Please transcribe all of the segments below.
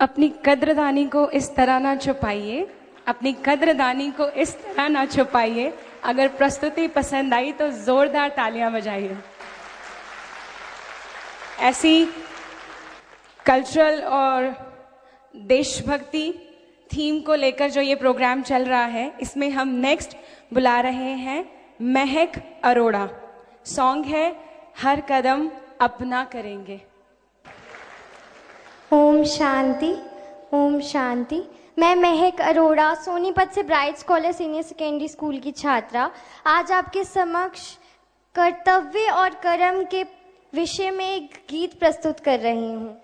अपनी कद्रदानी को इस तरह ना छुपाइए। अपनी कद्रदानी को इस तरह ना छुपाइए। अगर प्रस्तुति पसंद आई तो जोरदार तालियाँ बजाइए। ऐसी कल्चरल और देशभक्ति थीम को लेकर जो ये प्रोग्राम चल रहा है, इसमें हम नेक्स्ट बुला रहे हैं महक अरोड़ा। सॉन्ग है, हर कदम अपना करेंगे। ओम शांति ओम शांति। मैं महक अरोड़ा, सोनीपत से Brights college senior secondary school की छात्रा। आज आपके समक्ष कर्तव्य और कर्म के विषय में एक गीत प्रस्तुत कर रही हूँ।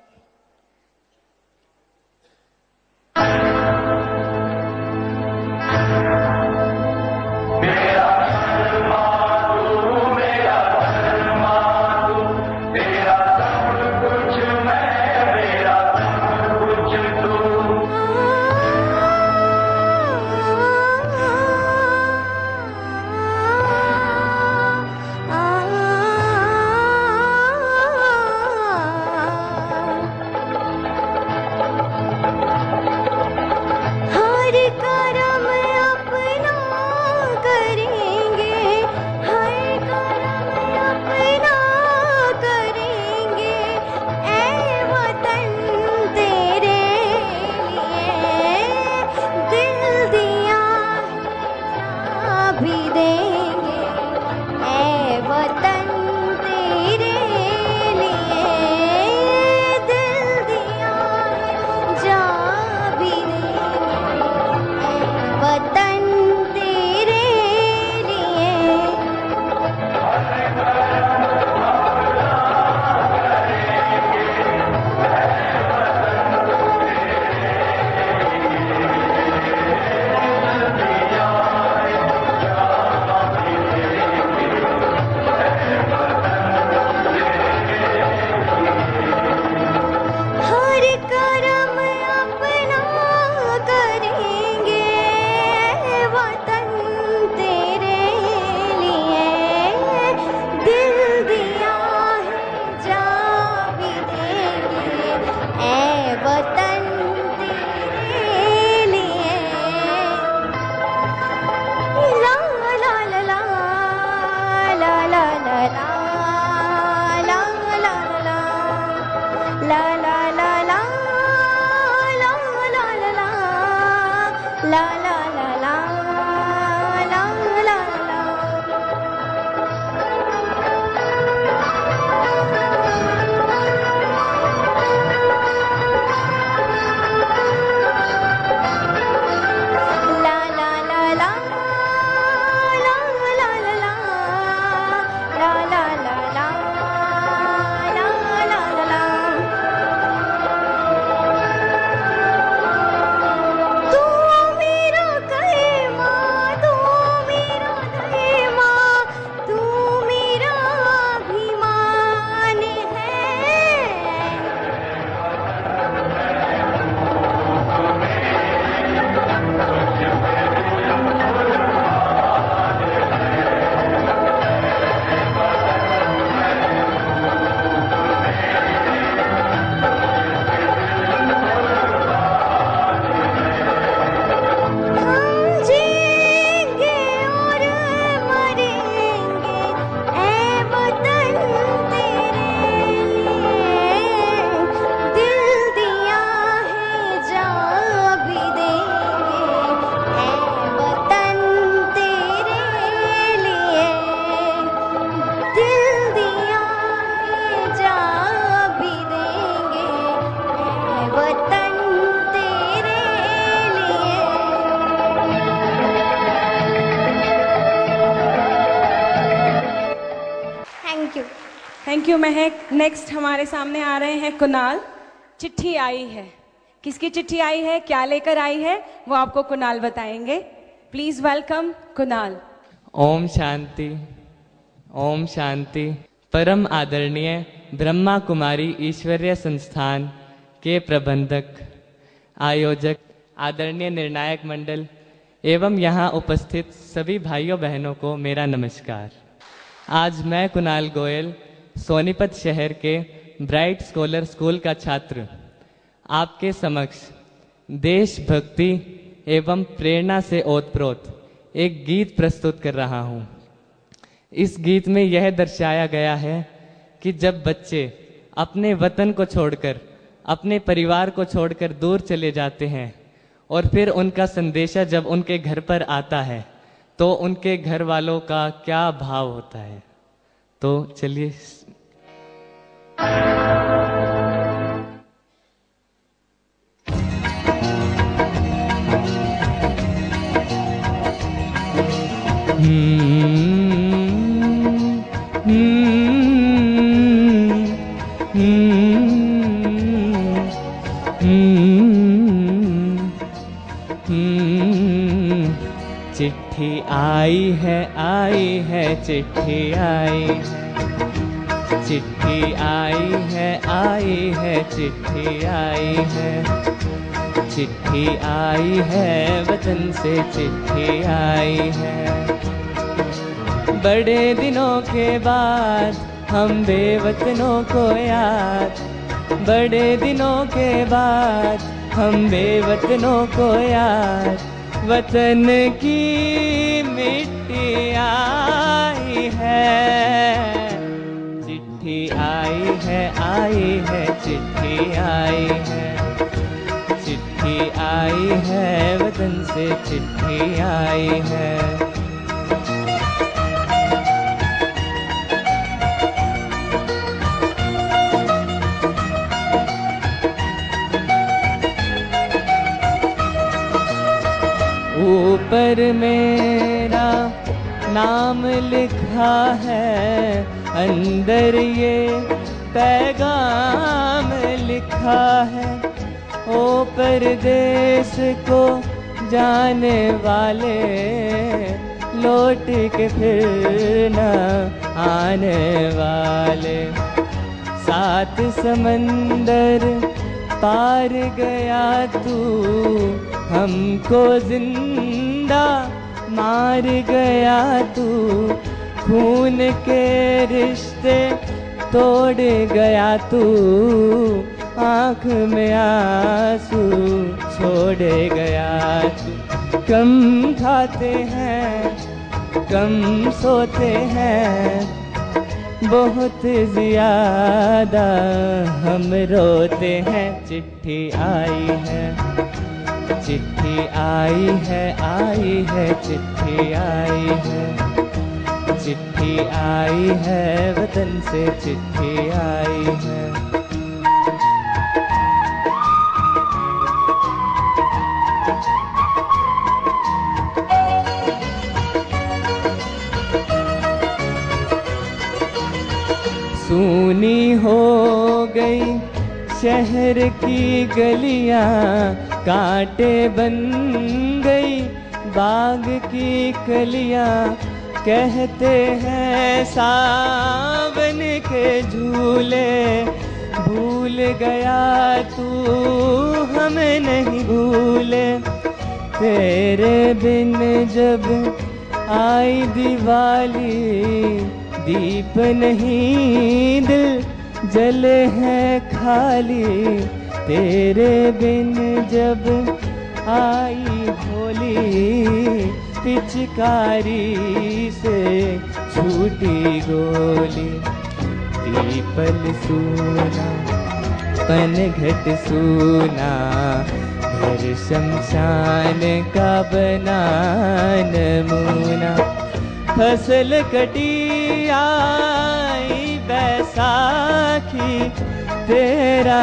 कुणाल चिट्ठी आई है। किसकी चिट्ठी आई है? क्या लेकर आई है? वो आपको कुणाल बताएँगे। Please welcome Kunal. Om Shanti Om Shanti. परम आदरणीय ब्रह्मा कुमारी ईश्वरीय संस्थान के प्रबंधक, आयोजक, आदरणीय निर्णायक मंडल एवं यहाँ उपस्थित सभी भाइयों बहनों को मेरा नमस्कार। आज मैं कुणाल गोयल, सोनीपत शहर के ब्राइट स्कॉलर स्कूल का छात्र। आपके समक्ष देशभक्ति एवं प्रेरणा से ओतप्रोत एक गीत प्रस्तुत कर रहा हूँ। इस गीत में यह दर्शाया गया है कि जब बच्चे अपने वतन को छोड़कर, अपने परिवार को छोड़कर दूर चले जाते हैं और फिर उनका संदेशा जब उनके घर पर आता है तो उनके घर वालों का क्या भाव होता है? तो चलिए चिट्ठी आई है आई है चिट्ठी आई। चिट्ठी आई है आई है, चिट्ठी आई है। चिट्ठी आई है वतन से चिट्ठी आई है। बड़े दिनों के बाद हम बेवतनों को याद। बड़े दिनों के बाद हम बेवतनों को याद। वतन की आई है। ऊपर मेरा नाम लिखा है, अंदर ये पैगाम लिखा है, ओ परदेश को जाने वाले लौट के फिर न आने वाले। सात समंदर पार गया तू, हमको ज़िंदा मार गया तू। खून के रिश्ते तोड़ गया तू, आँख में आँसू छोड़ गया कम खाते हैं, कम सोते हैं, बहुत ज़्यादा हम रोते हैं। चिट्ठी आई है, चिट्ठी आई है आई है, चिट्ठी आई है, चिट्ठी आई है, वतन से चिट्ठी आई है। सूनी हो गई। शहर की गलियाँ कांटे बन गई। बाग की कलियाँ कहते हैं सावन के झूले। भूल गया तू, हमें नहीं भूले। तेरे बिन जब आई दिवाली दीप नहीं, दिल जले हैं खाली। तेरे बिन जब आई होली, पिचकारी से छूटी गोली। पीपल सूना पनघट सूना, घर शमशान का बना नमूना। फ़सल कटी आई बैसाखी, तेरा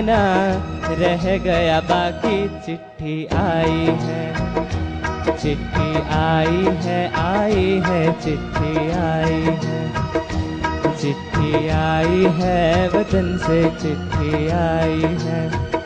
ना रह गया, बाकी चिट्ठी आई है। चिट्ठी आई है आई है, चिट्ठी आई है। चिट्ठी आई है, वतन से चिट्ठी आई है।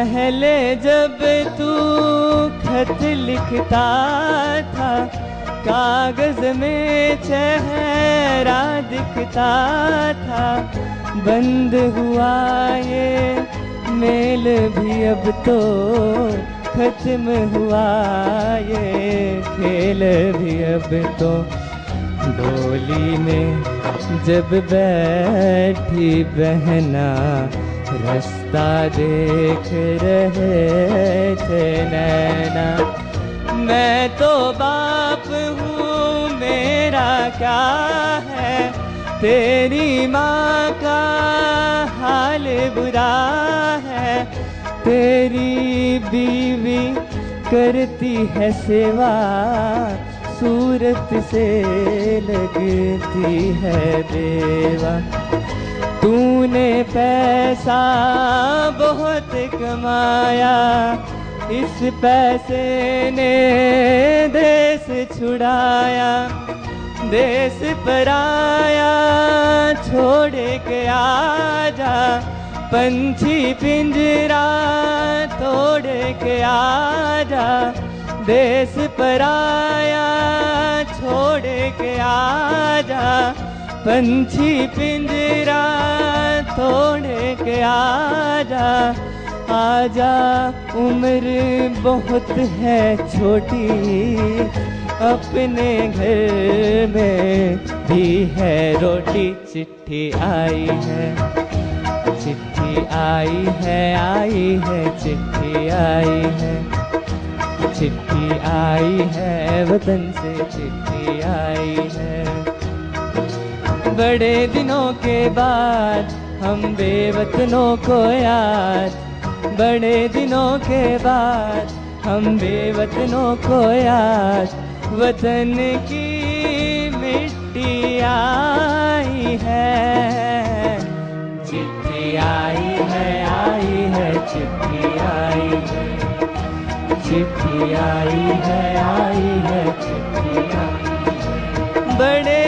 पहले जब तू खत लिखता था, कागज़ में चेहरा दिखता था, बंद हुआ ये मेल भी अब तो खत्म हुआ ये खेल भी अब तो। डोली में जब बैठी बहना रास्ता देख रहे थे नैना। मैं तो बाप हूँ, मेरा क्या है? तेरी माँ का हाल बुरा है। तेरी बीवी करती है सेवा, सूरत से लगती है देवा तूने पैसा बहुत कमाया, इस पैसे ने देश छुड़ाया, देश पर आया छोड़ के आजा, पंछी पिंजरा तोड़ के आजा, देश पर आया छोड़ के आजा, पंछी पिंजरा तोड़ के आजा आजा, उम्र बहुत है छोटी, अपने घर में भी है रोटी, चिट्ठी आई है, चिट्ठी आई है आई है, चिट्ठी आई है, चिट्ठी आई है, वतन से चिट्ठी आई है। बड़े दिनों के बाद हम बेवतनों को याद, बड़े दिनों के बाद। हम बेवतनों को याद, वतन की मिट्टी आई है। चिट्ठी आई है आई है, चिट्ठी आई है। चिट्ठी आई है आई है, चिट्ठी आई है। बड़े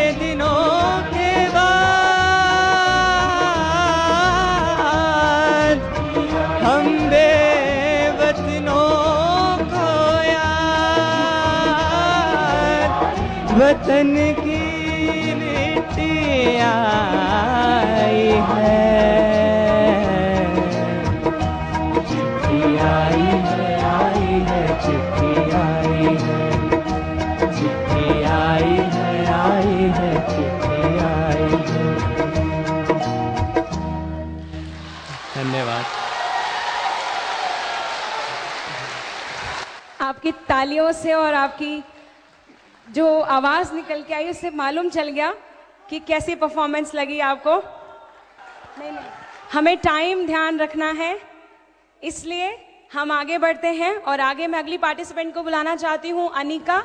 वतन की मिट्टी आई है। चिट्ठी आई है आई है, चिट्ठी आई है। चिट्ठी आई है आई है, चिट्ठी आई है। धन्यवाद। आपकी तालियों से और आपकी जो आवाज़ निकल के आई उससे मालूम चल गया कि कैसी परफॉर्मेंस लगी आपको। नहीं नहीं। हमें टाइम ध्यान रखना है, इसलिए हम आगे बढ़ते हैं और आगे मैं अगली पार्टिसिपेंट को बुलाना चाहती हूँ, अनिका,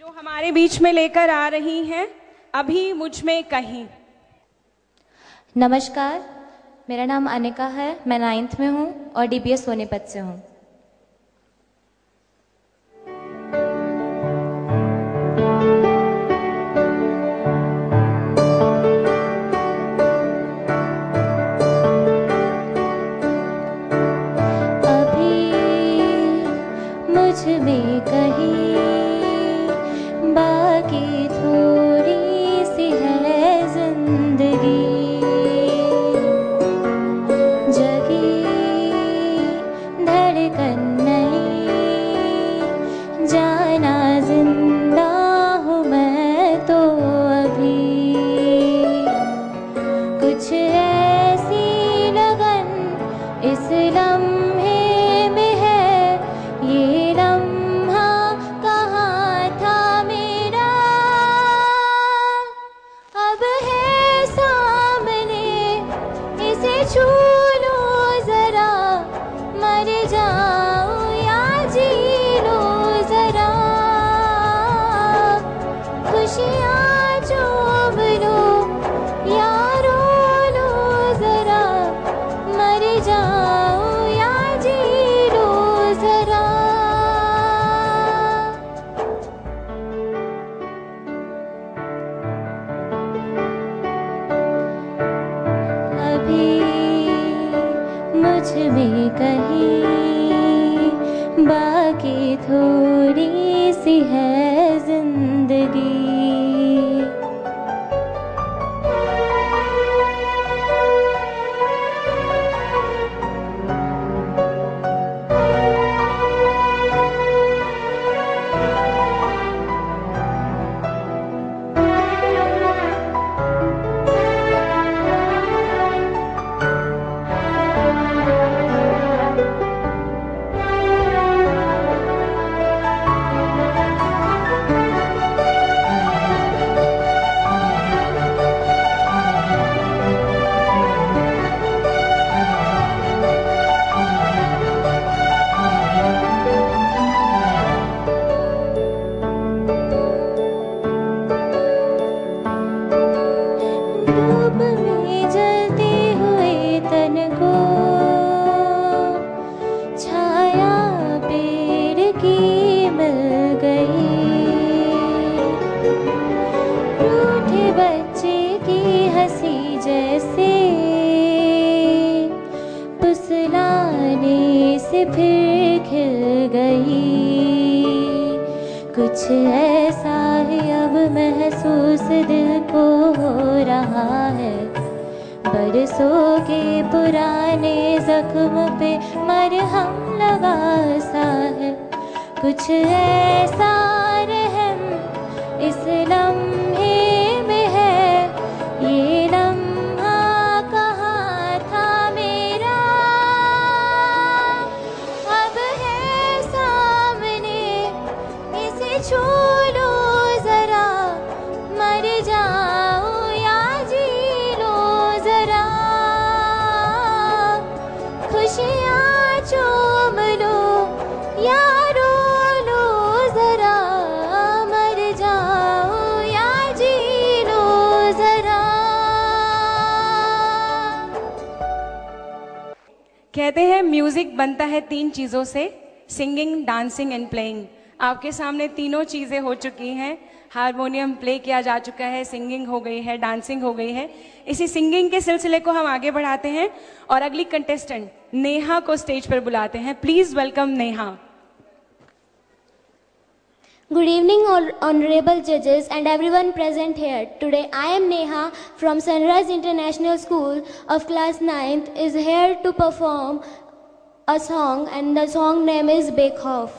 जो हमारे बीच में लेकर आ रही हैं, अभी मुझमें कहीं। नमस्कार, मेरा नाम अनिका है, मैं नाइन्थ में हूँ और डीपीएस सोनीपत से हूँ। कहते हैं म्यूज़िक बनता है तीन चीज़ों से सिंगिंग डांसिंग एंड प्लेइंग आपके सामने तीनों चीज़ें हो चुकी हैं। हारमोनियम प्ले किया जा चुका है सिंगिंग हो गई है डांसिंग हो गई है। इसी सिंगिंग के सिलसिले को हम आगे बढ़ाते हैं और अगली कंटेस्टेंट नेहा को स्टेज पर बुलाते हैं। Please welcome Neha. Good evening, honorable judges and everyone present here. Today, I am Neha from Sunrise International School of class 9th is here to perform a song and the song name is Bake Off.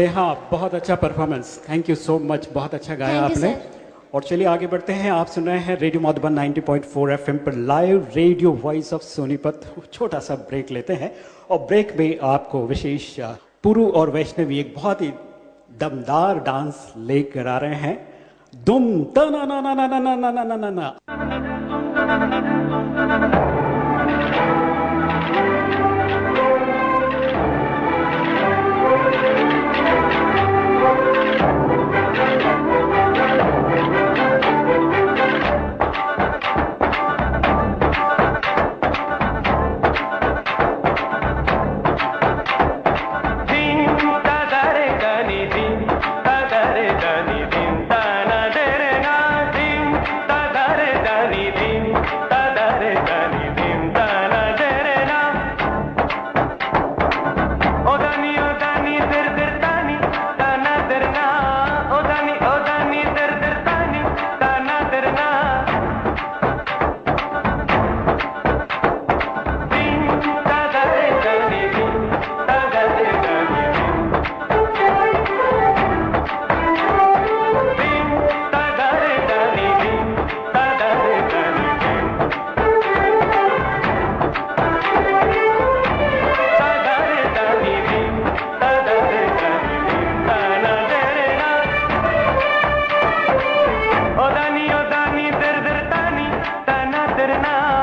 Neha बहुत अच्छा performance thank you so much बहुत अच्छा गाया Thank आपने. और चलिए आगे बढ़ते हैं. आप सुन रहे हैं रेडियो मधुबन 90.4 एफएम पर live radio voice of Sonipat छोटा सा ब्रेक लेते हैं. और ब्रेक में आपको विशेष पुरु और वैष्णवी एक बहुत ही दमदार डांस लेकर आ रहे हैं. दुम तना ना ना ना ना ना ना ना ना ना। திருநாள்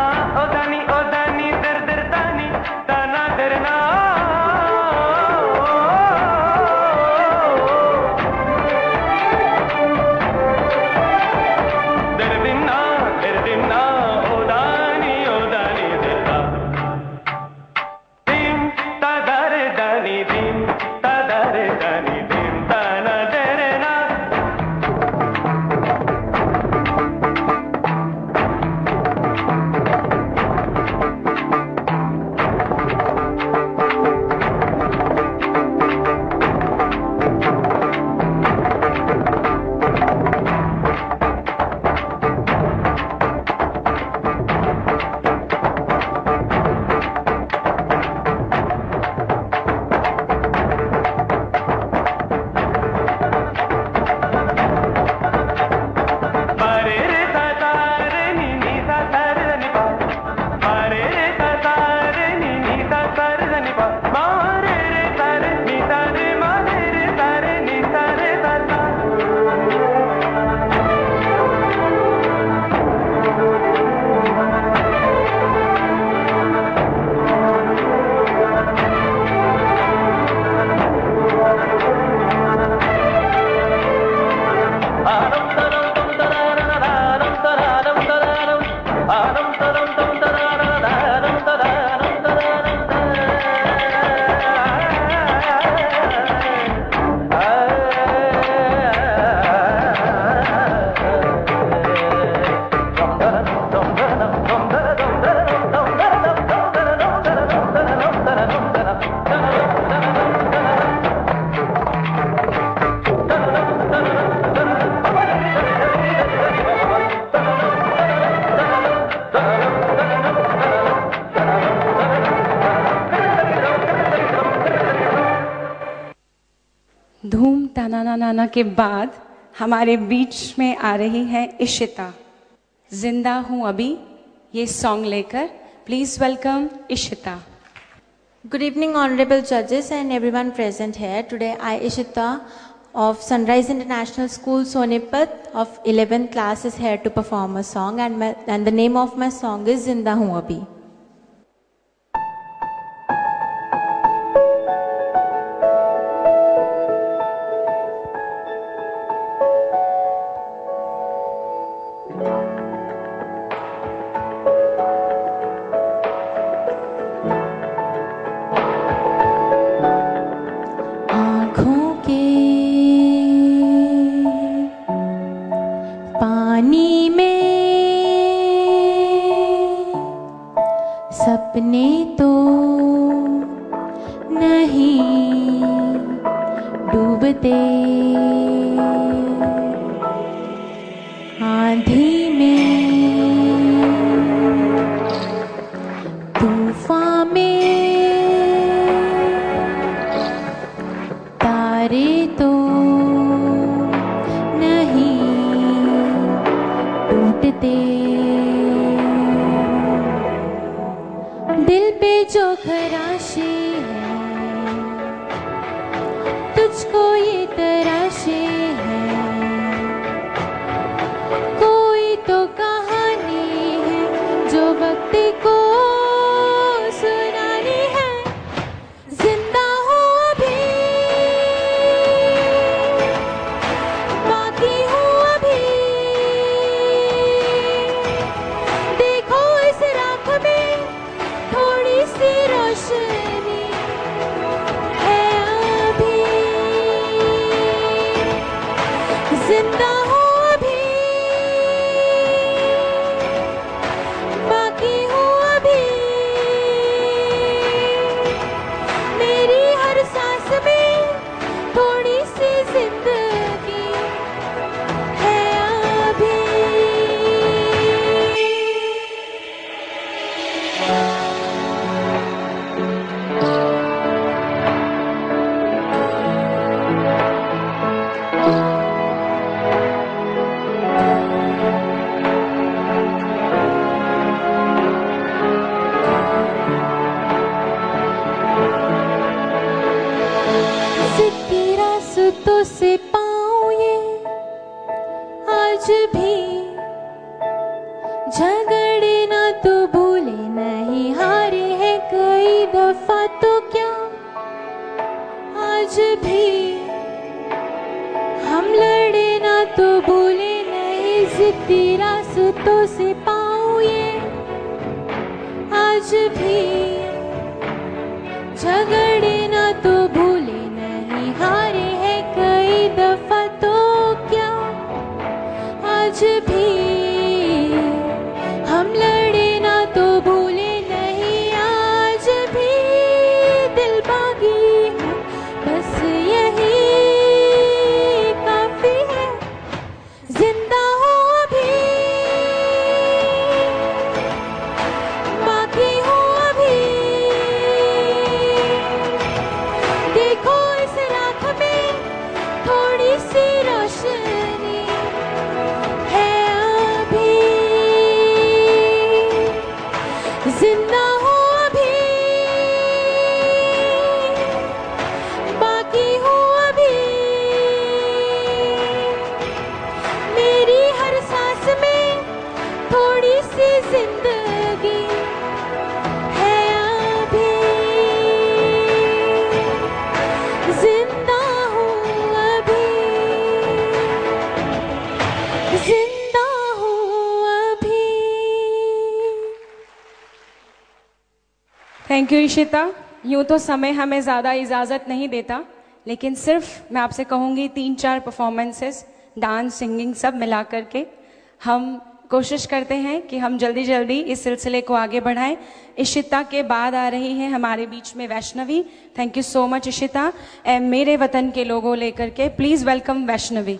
प्रार्थना के बाद हमारे बीच में आ रही है इशिता। ज़िंदा हूँ अभी, ये सॉन्ग लेकर। Please welcome Ishita. Good evening honourable जजेस एंड एवरी एवरीवन प्रेजेंट है today I Ishita of Sunrise International School Sonipat of eleventh class is here to perform a song and and the name of my song is ज़िंदा हूँ अभी thank you Ishita यूँ तो समय हमें ज़्यादा इजाज़त नहीं देता। लेकिन सिर्फ़ मैं आपसे कहूँगी तीन चार परफॉर्मेंसेस डांस सिंगिंग सब मिला करके हम कोशिश करते हैं कि हम जल्दी जल्दी इस सिलसिले को आगे बढ़ाएँ। इशिता के बाद आ रही हैं हमारे बीच में Vaishnavi. Thank you so much Ishita and मेरे वतन के लोगों लेकर के please welcome Vaishnavi.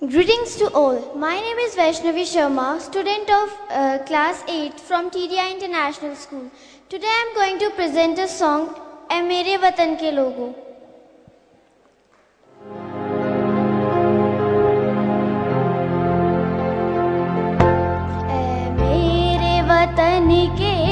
Greetings to all. My name is Vaishnavi Sharma, student of uh, class 8 from TDI International School. Today I am going to present a song, "ऐ मेरे वतन के लोगों ऐ मेरे वतन के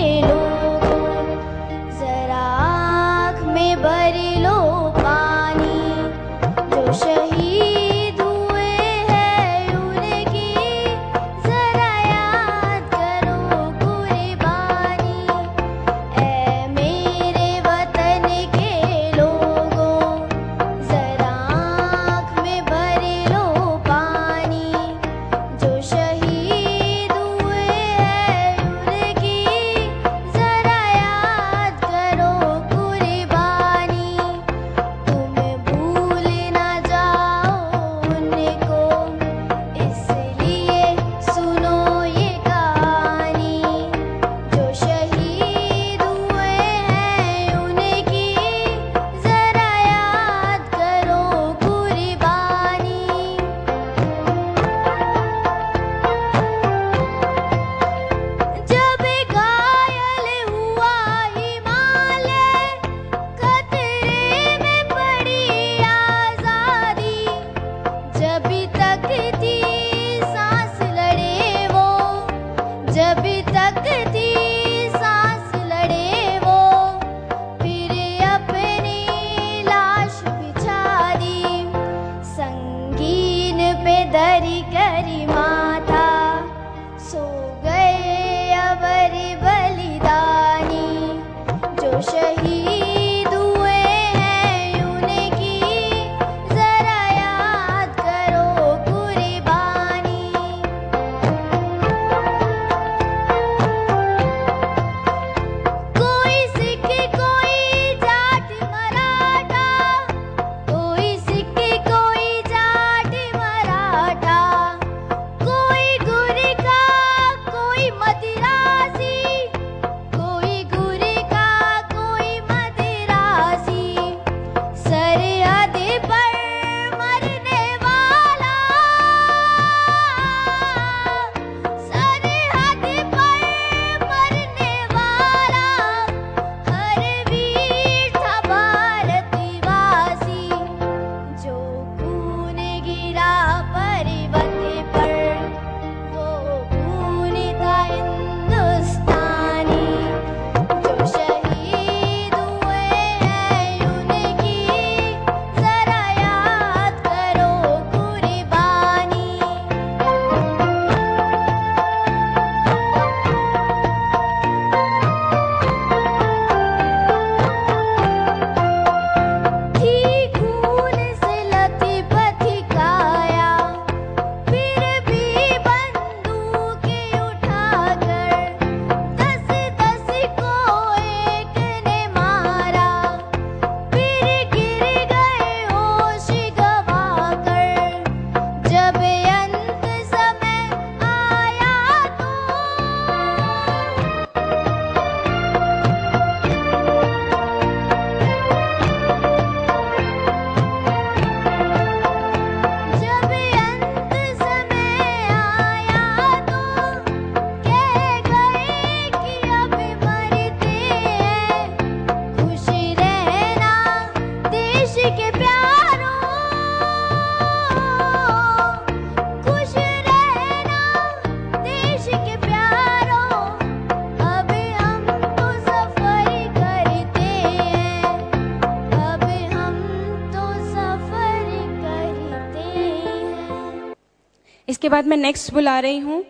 इसके बाद मैं नेक्स्ट बुला रही हूँ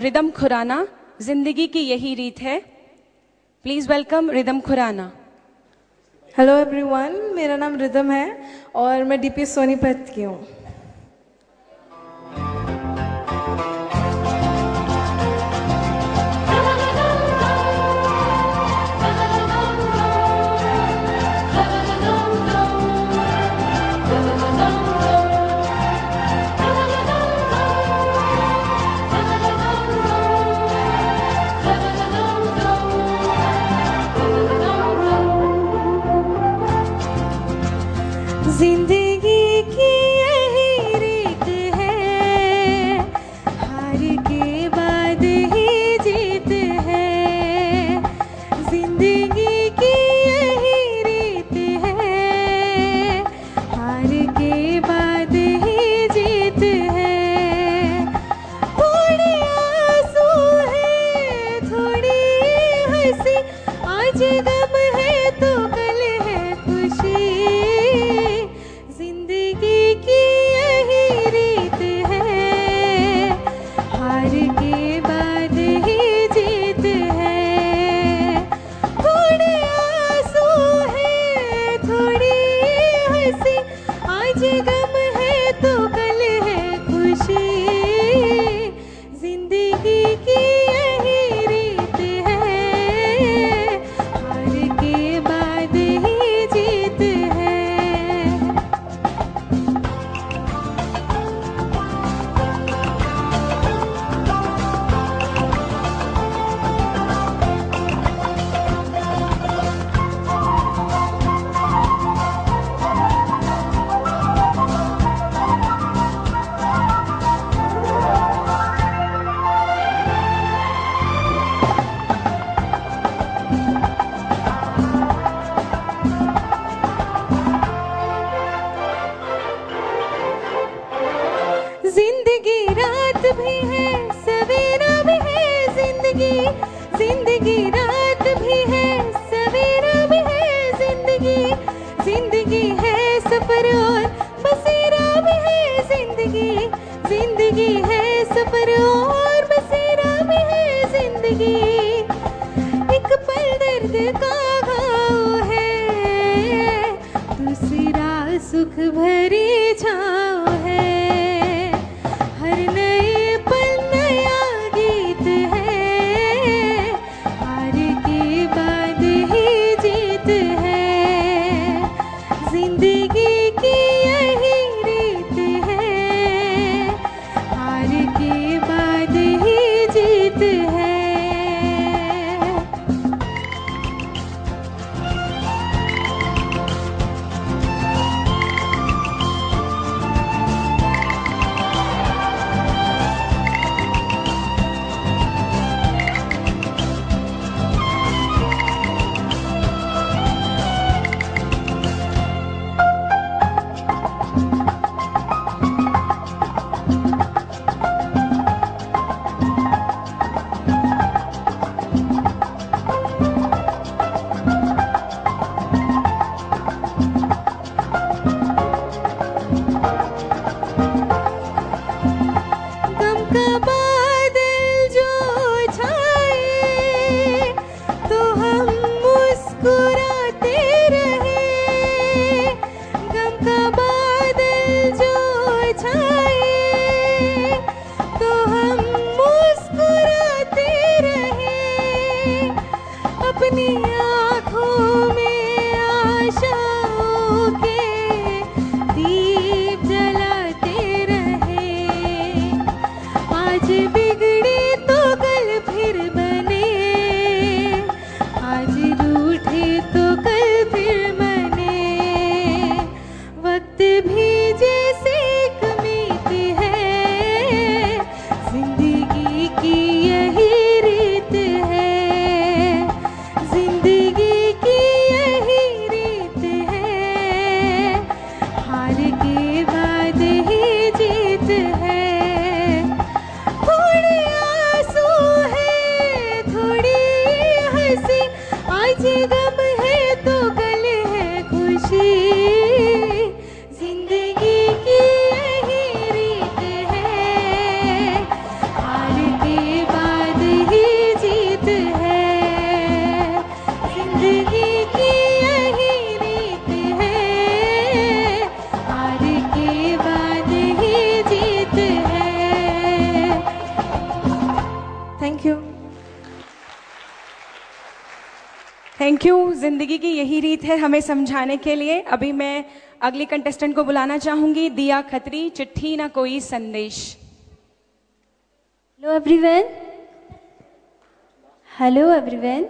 रिदम खुराना। ज़िंदगी की यही रीत है। Please welcome Ridham Khurana. Hello everyone मेरा नाम रिदम है और मैं डीपी सोनीपत की हूँ। रीत है हमें समझाने के लिए। अभी मैं अगली कंटेस्टेंट को बुलाना चाहूँगी। दिया खत्री, चिट्ठी ना कोई संदेश। Hello everyone hello everyone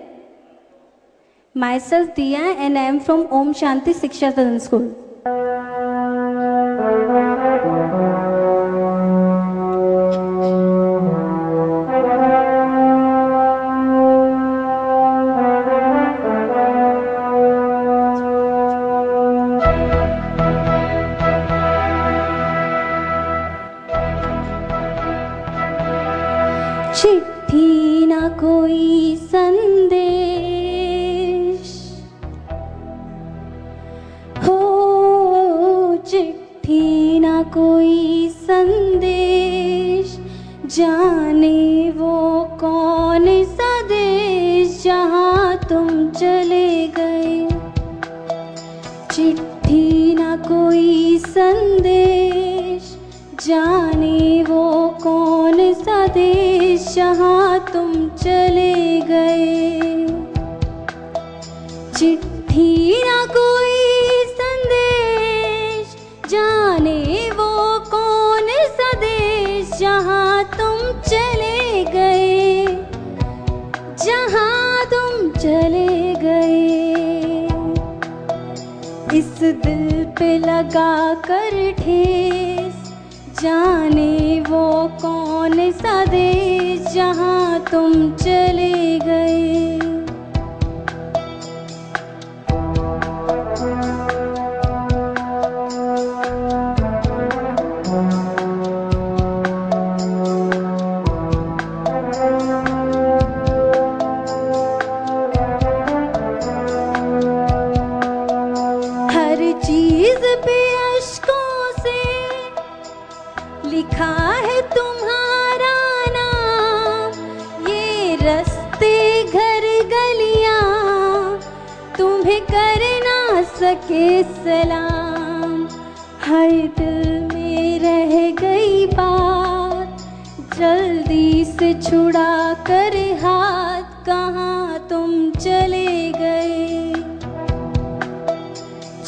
my self Diya and I am from Om Shanti Shiksha Sadan school चिट्ठी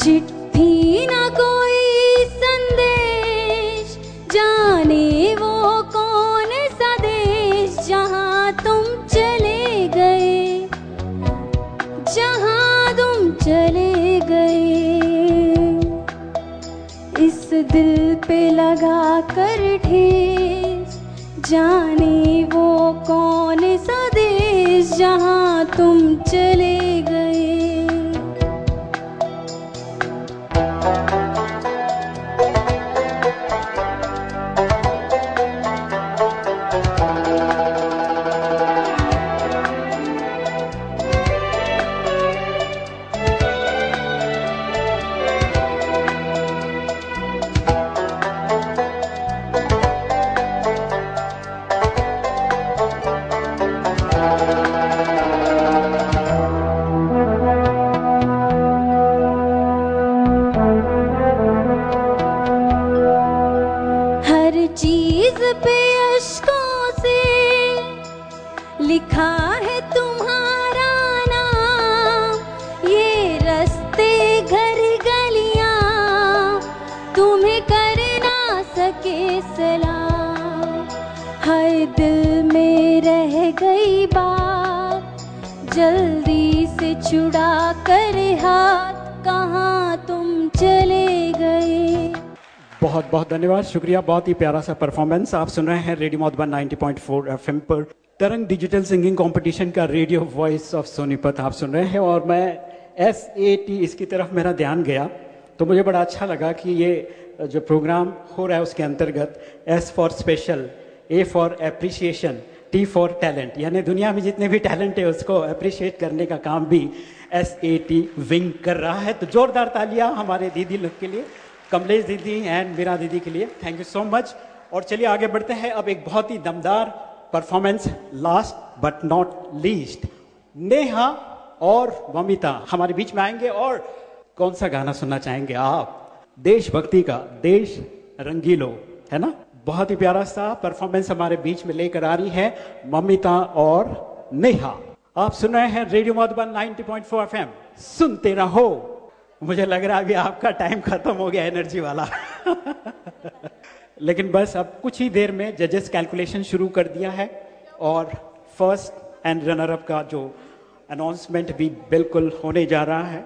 चिट्ठी ना कोई संदेश। जाने वो कौन सा देश जहाँ तुम चले गए? जहाँ तुम चले गए। इस दिल पे लगा कर ठेस जाने शुक्रिया, बहुत ही प्यारा सा परफॉर्मेंस आप सुन रहे हैं रेडियो मधुबन 90.4 एफएम पर। तरंग डिजिटल सिंगिंग कंपटीशन का रेडियो वॉइस ऑफ़ सोनीपत आप सुन रहे हैं और मैं एस ए टी इसकी तरफ़ मेरा ध्यान गया तो मुझे बड़ा अच्छा लगा कि ये जो प्रोग्राम हो रहा है उसके अंतर्गत S for special A for appreciation T for talent यानी दुनिया में जितने भी टैलेंट है उसको अप्रिशिएट करने का काम भी एस ए टी विंग कर रहा है। तो जोरदार तालियाँ हमारे दीदी लोग के लिए। कमलेश दीदी एंड मीरा दीदी के लिए। थैंक यू सो मच और चलिए आगे बढ़ते हैं। अब एक बहुत ही दमदार performance last but not least Neha और ममिता हमारे बीच में आएँगे और कौन सा गाना सुनना चाहेंगे आप? देशभक्ति का देश रंगीलो, है ना? बहुत ही प्यारा सा परफॉर्मेंस हमारे बीच में लेकर आ रही है ममिता और नेहा। आप सुन रहे हैं रेडियो मधुबन 90.4 एफएम। सुनते रहो। मुझे लग रहा है अभी आपका टाइम खत्म हो गया एनर्जी वाला। लेकिन बस अब कुछ ही देर में जजेस कैलकुलेशन शुरू कर दिया है और फ़र्स्ट एंड रनर अप का जो अनाउंसमेंट भी बिल्कुल होने जा रहा है।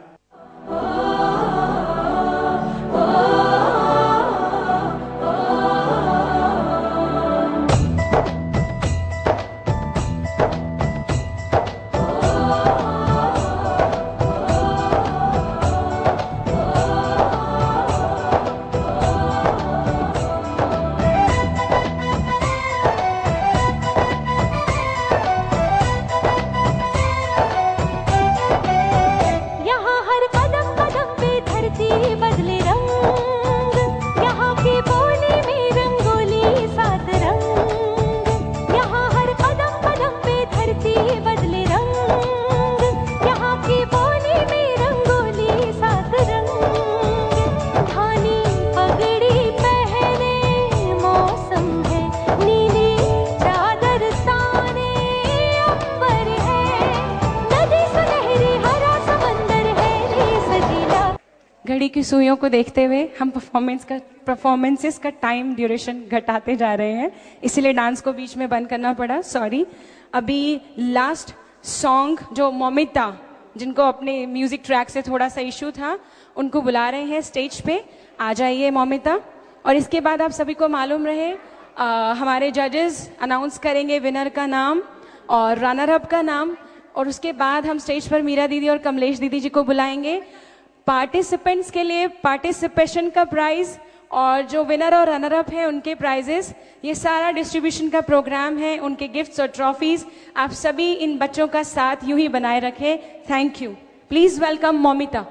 की सुइयों को देखते हुए हम परफॉर्मेंस का परफॉर्मेंसेस का टाइम ड्यूरेशन घटाते जा रहे हैं। इसीलिए डांस को बीच में बंद करना पड़ा सॉरी अभी लास्ट सॉन्ग जो मोमिता जिनको अपने म्यूज़िक ट्रैक से थोड़ा सा इशू था उनको बुला रहे हैं स्टेज पे। आ जाइए मोमिता। और इसके बाद आप सभी को मालूम रहे आ, हमारे जजेस अनाउंस करेंगे विनर का नाम और रनर अप का नाम। और उसके बाद हम स्टेज पर मीरा दीदी और कमलेश दीदी जी को बुलाएँगे। पार्टिसिपेंट्स के लिए पार्टिसिपेशन का प्राइज और जो विनर और रनर अप है, उनके प्राइजेस ये सारा डिस्ट्रीब्यूशन का प्रोग्राम है, उनके गिफ्ट्स और ट्रॉफीज आप सभी इन बच्चों का साथ यूँ ही बनाए रखें। Thank you please welcome Momita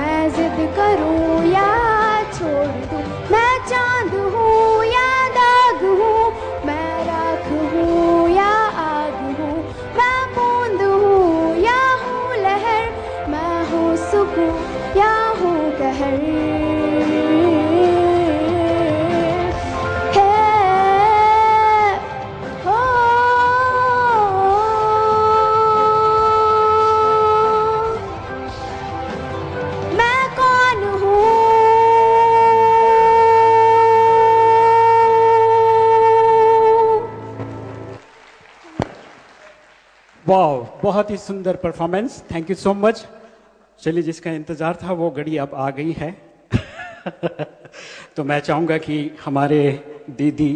मैं जिद करूँ या छोड़ दूँ? बहुत ही सुंदर performance thank you so much चलिए, जिसका इंतज़ार था, वो घड़ी अब आ गई है। तो मैं चाहूँगा कि हमारे दीदी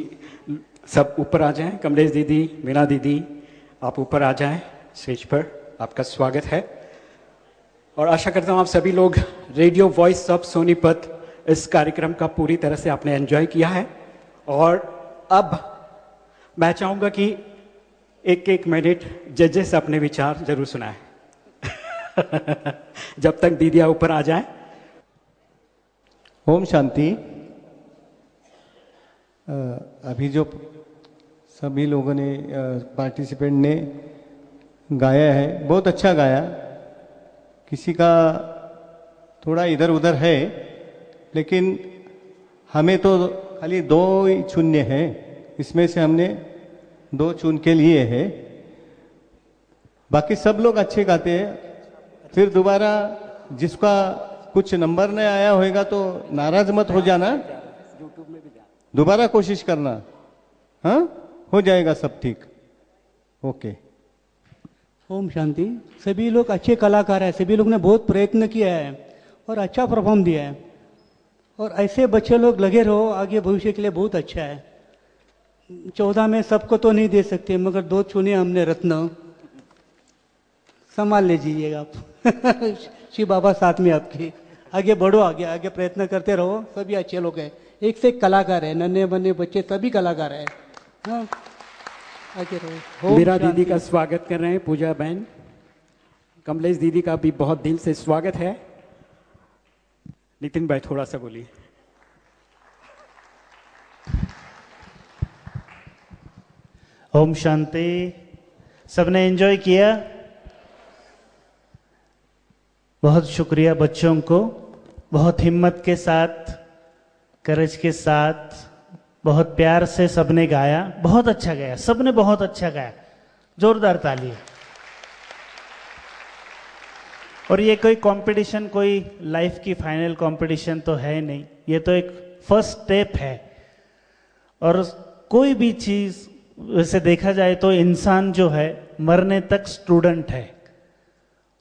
सब ऊपर आ जाएँ। कमलेश दीदी, मीना दीदी, आप ऊपर आ जाएँ स्टेज पर। आपका स्वागत है। और आशा करता हूँ आप सभी लोग रेडियो वॉइस ऑफ़ सोनीपत इस कार्यक्रम का पूरी तरह से आपने एंजॉय किया है। और अब मैं चाहूँगा कि एक एक मिनट जजेस अपने विचार ज़रूर सुनाए। जब तक दीदिया ऊपर आ जाए। ओम शांति। अभी जो सभी लोगों ने पार्टिसिपेंट ने गाया है, बहुत अच्छा गाया। किसी का थोड़ा इधर उधर है, लेकिन हमें तो खाली दो ही शून्य है। इसमें से हमने दो चुन के लिए है। बाकी सब लोग अच्छे गाते हैं। फिर दोबारा जिसका कुछ नंबर नहीं आया होएगा तो नाराज़ मत हो जाना। दोबारा कोशिश करना। हाँ? हो जाएगा सब ठीक। ओके। ओम शांति। सभी लोग अच्छे कलाकार हैं। सभी लोग ने बहुत प्रयत्न किया है और अच्छा परफॉर्म दिया है। और ऐसे बच्चे लोग लगे रहो। आगे भविष्य के लिए बहुत अच्छा है। चौदह में सबको तो नहीं दे सकते मगर दो चुने हमने रत्न। संभाल लीजिएगा आप। शिव बाबा साथ में आपके। आगे बढ़ो आगे आगे प्रयत्न करते रहो सभी अच्छे लोग हैं। एक से एक कलाकार है नन्हे बन्ने बच्चे सभी कलाकार है। हाँ। आगे रहो। मेरा दीदी का स्वागत कर रहे हैं पूजा बहन। कमलेश दीदी का भी बहुत दिल से स्वागत है। नितिन भाई थोड़ा सा बोलिए। ओम शांति। सबने एंजॉय किया? बहुत शुक्रिया बच्चों को। बहुत हिम्मत के साथ करज के साथ, बहुत प्यार से सबने गाया। बहुत अच्छा गाया। सबने बहुत अच्छा गाया। जोरदार ताली। और ये कोई कंपटीशन कोई लाइफ की फाइनल कंपटीशन तो है नहीं। ये तो एक फ़र्स्ट स्टेप है। और कोई भी चीज़ वैसे देखा जाए तो इंसान जो है, मरने तक स्टूडेंट है।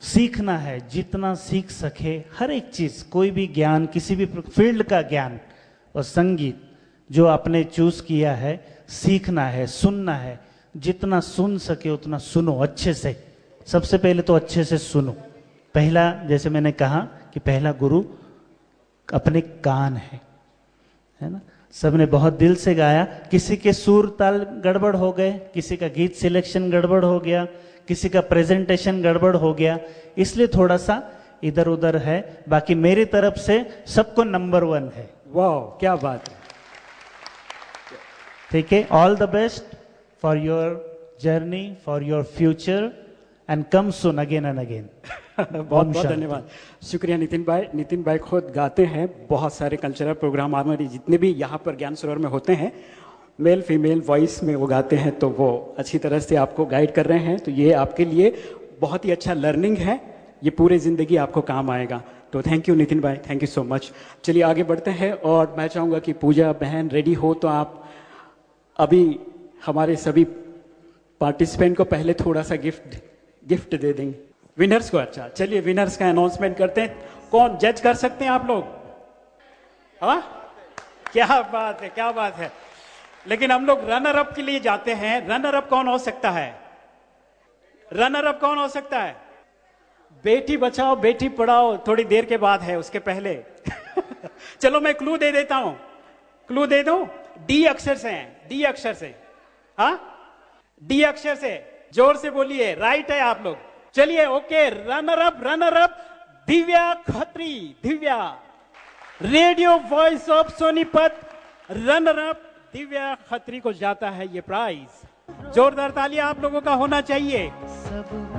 सीखना है, जितना सीख सके हर एक चीज़, कोई भी ज्ञान, किसी भी फ़ील्ड का ज्ञान और संगीत जो आपने चूज़ किया है, सीखना है, सुनना है। जितना सुन सके, उतना सुनो, अच्छे से। सबसे पहले तो अच्छे से सुनो। पहला, जैसे मैंने कहा कि पहला गुरु अपने कान है है ना? सबने बहुत दिल से गाया। किसी के सुर ताल गड़बड़ हो गए किसी का गीत सिलेक्शन गड़बड़ हो गया किसी का प्रेजेंटेशन गड़बड़ हो गया। इसलिए थोड़ा सा इधर उधर है। बाकी मेरी तरफ़ से सबको नंबर वन है। वाह क्या बात है। ठीक है? All the best for your journey for your future and come soon again and again बहुत बहुत धन्यवाद। शुक्रिया नितिन भाई। नितिन भाई खुद गाते हैं बहुत सारे कल्चरल प्रोग्राम हमारे जितने भी यहाँ पर ज्ञान सरोवर में होते हैं मेल फीमेल वॉइस में वो गाते हैं तो वो अच्छी तरह से आपको गाइड कर रहे हैं। तो ये आपके लिए बहुत ही अच्छा लर्निंग है। ये पूरे ज़िंदगी आपको काम आएगा। तो थैंक यू नितिन भाई। थैंक यू सो मच चलिए आगे बढ़ते हैं और मैं चाहूँगा कि पूजा बहन रेडी हो तो आप अभी हमारे सभी पार्टिसिपेंट को पहले थोड़ा सा गिफ्ट गिफ्ट दे देंगे। विनर्स को। अच्छा चलिए विनर्स का अनाउंसमेंट करते हैं। कौन जज कर सकते हैं आप लोग? हा? क्या बात है, क्या बात है। लेकिन हम लोग रनर अप के लिए जाते हैं। रनर अप कौन हो सकता है? रनर अप कौन हो सकता है? बेटी बचाओ, बेटी पढ़ाओ, थोड़ी देर के बाद है, उसके पहले। चलो मैं क्लू दे देता हूँ। क्लू दे दू? डी अक्षर से हैं डी अक्षर से। हा? डी अक्षर से। ज़ोर से बोलिए राइट है आप लोग। चलिए okay runner up runner up Divya Khatri Divya. Radio voice of Sonipat runner up Divya Khatri को जाता है ये प्राइज जोरदार तालियाँ आप लोगों का होना चाहिए। सब।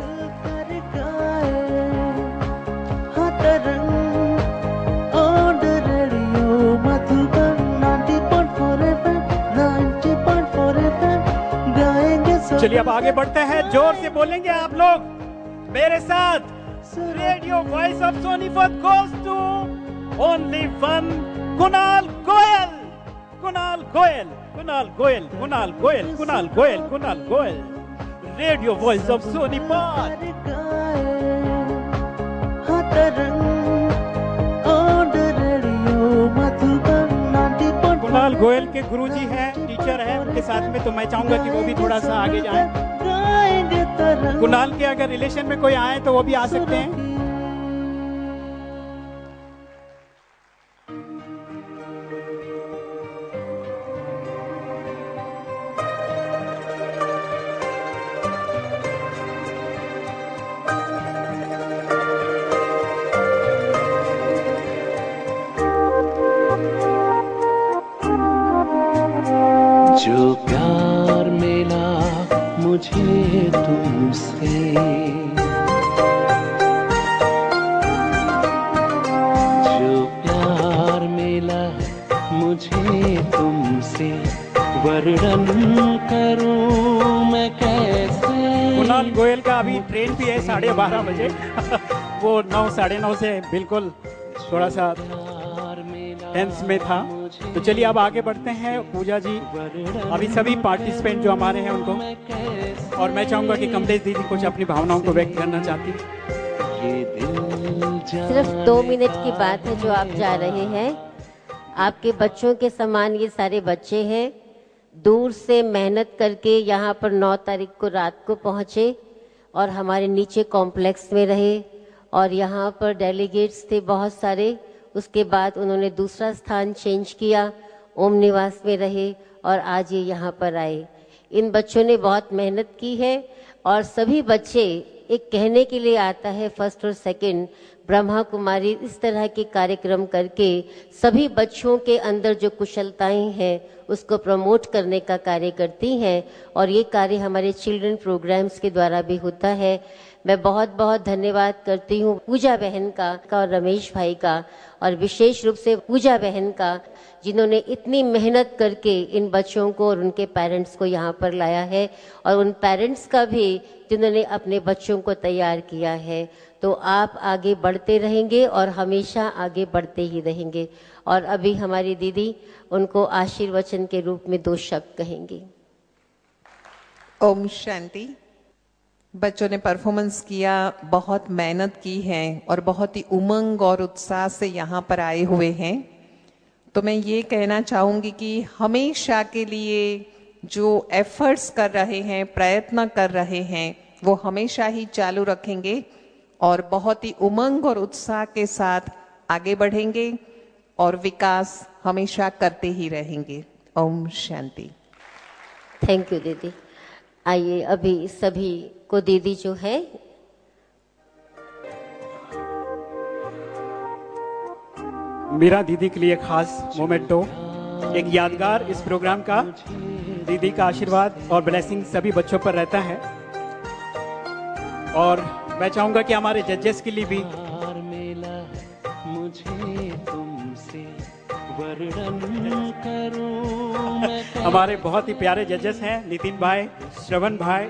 चलिए अब आगे बढ़ते हैं ज़ोर से बोलेंगे आप लोग। मेरे साथ radio voice of Sonipat goes to only one Kunal Goyal Kunal Goyal Kunal Goyal Kunal Goyal Kunal Goyal Kunal Goyal radio voice of Sonipat Goyal के गुरुजी हैं टीचर हैं, उनके साथ में तो मैं चाहूँगा कि वो भी थोड़ा सा आगे जाएँ। कुणाल के अगर रिलेशन में कोई आए तो वो भी आ सकते हैं। नौ, साढ़े नौ से बिल्कुल थोड़ा सा टेंस में था। तो चलिए अब आगे बढ़ते हैं। पूजा जी, अभी सभी पार्टिसिपेंट जो हमारे हैं उनको, और मैं चाहूँगा कि कमलेश दीदी कुछ अपनी भावनाओं को व्यक्त करना चाहती सिर्फ़ दो मिनट की बात है जो आप जा रहे हैं। आपके बच्चों के समान ये सारे बच्चे हैं। दूर से मेहनत करके यहाँ पर नौ तारीख को रात को पहुँचे और हमारे नीचे कॉम्प्लेक्स में रहे। और यहाँ पर डेलीगेट्स थे बहुत सारे। उसके बाद उन्होंने दूसरा स्थान चेंज किया, ओम निवास में रहे और आज ये यहाँ पर आए। इन बच्चों ने बहुत मेहनत की है और सभी बच्चे एक कहने के लिए आता है फ़र्स्ट और सेकंड ब्रह्मा कुमारी इस तरह के कार्यक्रम करके सभी बच्चों के अंदर जो कुशलताएँ हैं उसको प्रमोट करने का कार्य करती हैं और ये कार्य हमारे चिल्ड्रन प्रोग्राम्स के द्वारा भी होता है। मैं बहुत बहुत धन्यवाद करती हूँ पूजा बहन का, का और रमेश भाई का और विशेष रूप से पूजा बहन का जिन्होंने इतनी मेहनत करके इन बच्चों को और उनके पेरेंट्स को यहाँ पर लाया है और उन पेरेंट्स का भी जिन्होंने अपने बच्चों को तैयार किया है। तो आप आगे बढ़ते रहेंगे और हमेशा आगे बढ़ते ही रहेंगे। और अभी हमारी दीदी उनको आशीर्वचन के रूप में दो शब्द कहेंगी। ओम शांति। बच्चों ने परफॉर्मेंस किया, बहुत मेहनत की है और बहुत ही उमंग और उत्साह से यहाँ पर आए हुए हैं। तो मैं ये कहना चाहूँगी कि हमेशा के लिए जो एफर्ट्स कर रहे हैं, प्रयत्न कर रहे हैं, वो हमेशा ही चालू रखेंगे। और बहुत ही उमंग और उत्साह के साथ आगे बढ़ेंगे और विकास हमेशा करते ही रहेंगे। ओम शांति। थैंक यू दीदी। आइए अभी सभी को दीदी जो है मेरा दीदी के लिए खास मोमेंट मोमेंटो एक यादगार इस प्रोग्राम का दीदी का आशीर्वाद और ब्लेसिंग सभी बच्चों पर रहता है। और मैं चाहूँगा कि हमारे जजेस के लिए भी मुझे तुमसे वर्णन करूँ हमारे बहुत ही प्यारे जजेस हैं नितिन भाई श्रवण भाई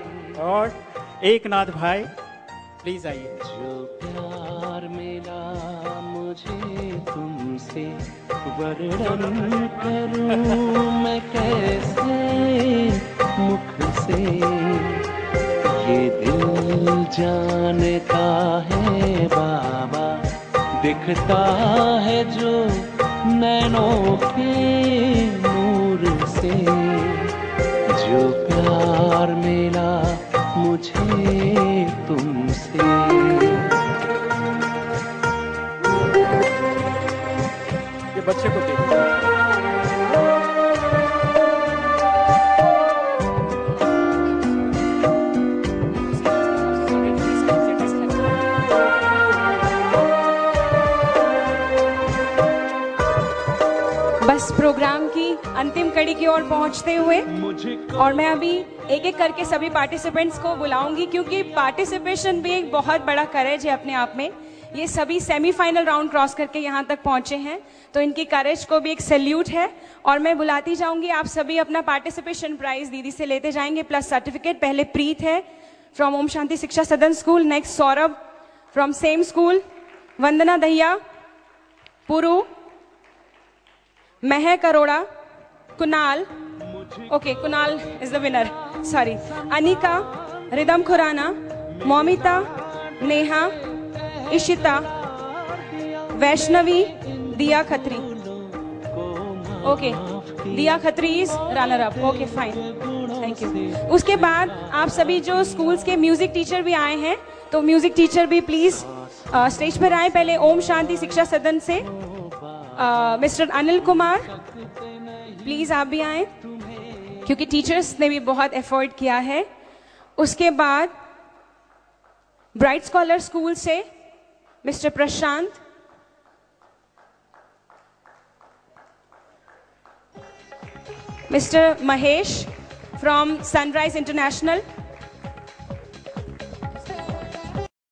और एक नाथ भाई। प्लीज़ आइए। जो प्यार मिला मुझे तुमसे वर्णन करूँ मैं कैसे मुख से? ये दिल जानता है बाबा। दिखता है जो नैनों के नूर से। जो प्यार मिला मुझे तुमसे। ये बच्चे को देखो। अंतिम कड़ी की ओर पहुँचते हुए और मैं अभी एक एक करके सभी पार्टिसिपेंट्स को बुलाऊँगी क्योंकि पार्टिसिपेशन भी एक बहुत बड़ा करेज है अपने आप में। ये सभी सेमीफाइनल राउंड क्रॉस करके यहाँ तक पहुँचे हैं तो इनकी करेज को भी एक सल्यूट है। और मैं बुलाती जाऊँगी आप सभी अपना पार्टिसिपेशन प्राइज दीदी से लेते जाएँगे प्लस सर्टिफिकेट पहले प्रीत है from Om Shanti Shiksha Sadan school next Saurabh from same school Vandana Dahiya Puru Mehak Arora Kunal okay Kunal is the winner sorry Anika Ridham Khurana Momita Neha Ishita Vaishnavi Diya Khatri okay Diya Khatri is runner up okay fine thank you उसके बाद आप सभी जो schools के music teacher भी आए हैं तो म्यूज़िक टीचर भी प्लीज़ स्टेज पर आए। पहले ओम शांति शिक्षा सदन से मिस्टर अनिल कुमार प्लीज़ आप भी आए क्योंकि टीचर्स ने भी बहुत एफर्ट किया है उसके बाद ब्राइट स्कॉलर स्कूल से mister Prashant mister Mahesh from Sunrise International.